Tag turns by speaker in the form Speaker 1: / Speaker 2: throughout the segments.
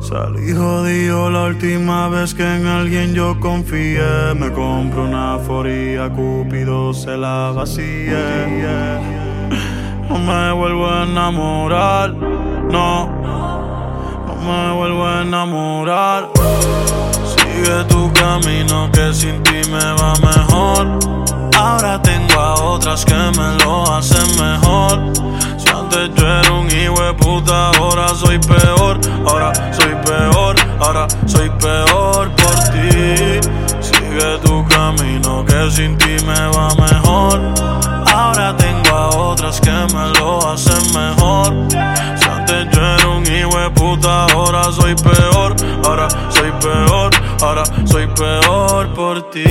Speaker 1: Salí jodido la última vez que en alguien yo confié. Me compro una foría, Cúpido se la vacía. No me vuelvo a enamorar, no. No me vuelvo a enamorar. Sigue tu camino que sin ti me va mejor. Ahora tengo a otras que me lo hacen mejor. Si antes yo era un hijo de puta, ahora soy peor. Ahora soy ahora soy peor por ti. Sigue tu camino que sin ti me va mejor. Ahora tengo a otras que me lo hacen mejor. Si antes yo era un hijo puta, ahora soy peor. Ahora soy peor, ahora soy peor por ti.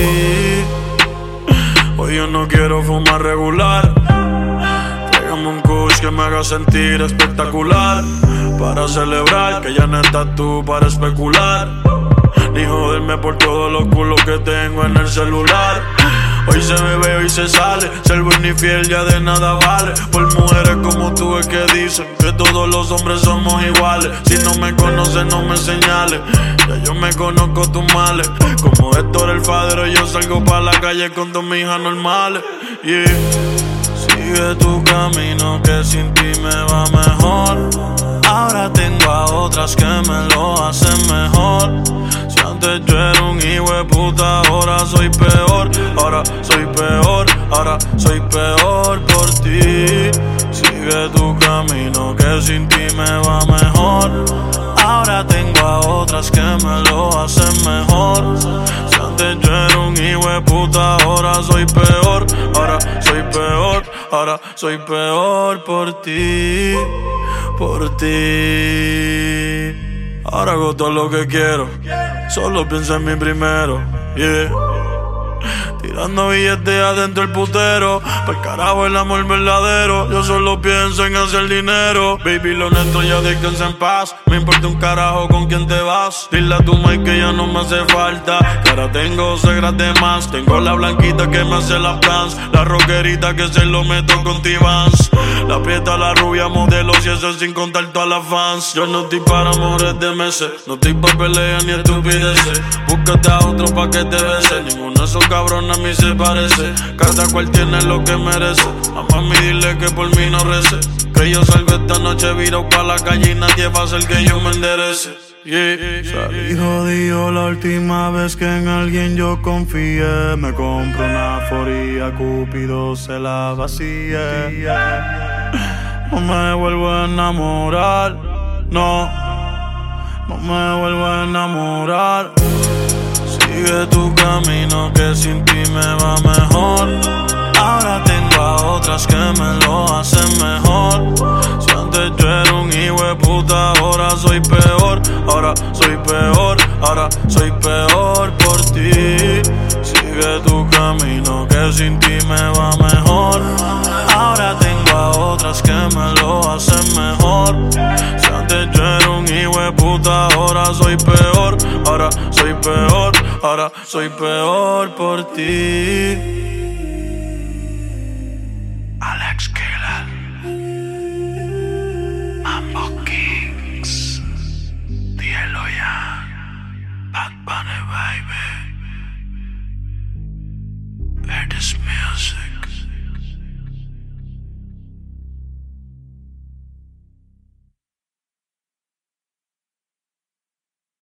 Speaker 1: Hoy yo no quiero fumar regular. Tráigame un kush que me haga sentir espectacular. Para celebrar que ya no estás tú para especular. Ni joderme por todos los culos que tengo en el celular. Hoy se bebe, hoy se sale. Ser buen fiel ya de nada vale. Por mujeres como tú es que dicen que todos los hombres somos iguales. Si no me conoces, no me señales. Ya yo me conozco tus males. Como Héctor el Fadero, yo salgo para la calle con dos mis hijas normales. Yeah. Sigue tu camino que sin ti me va mejor. Ahora tengo a otras que me lo hacen mejor. Si antes yo era un hijo de puta, ahora soy peor. Ahora soy peor, ahora soy peor por ti. Sigue tu camino que sin ti me va mejor. Ahora tengo a otras que me lo hacen mejor. Si antes yo era un hijo puta, ahora soy peor. Ahora soy peor, por ti. Por ti. Ahora hago todo lo que quiero. Solo pienso en mí primero. Yeah. Tirando billetes adentro el putero. Para carajo el amor verdadero. Yo solo pienso en hacer dinero. Baby, lo nuestro ya descansa en paz. Me importa un carajo con quién te vas. Dile a tu Mike que ya no me hace falta. Que ahora tengo segras de más. Tengo la blanquita que me hace las plans. La rockerita que se lo meto con T-Vans. La prieta, la rubia, modelos y eso sin contar todas las fans. Yo no estoy para amores de meses. No estoy pa' peleas ni estupideces. Búscate a otro pa' que te bese. Ninguno de esos cabrones a mí se parece. Cada cual tiene lo que merece. A mami dile que por mí no rece. Que yo salgo esta noche viro pa' la calle y nadie va a hacer que yo me enderece. Yeah. Salí jodido la última vez que en alguien yo confié. Me compro una foría, Cúpido se la vacía. No me vuelvo a enamorar, no. No me vuelvo a enamorar. Sigue tu camino que sin ti me va mejor. Ahora tengo a otras que me lo hacen mejor. Si antes yo era un hijo de puta, ahora soy peor. Ahora soy peor, ahora soy peor por ti. Sigue tu camino que sin ti me va mejor. Tengo a otras que me lo hacen mejor. Si antes yo era un hijo puta, ahora soy peor. Ahora soy peor, ahora soy peor por ti.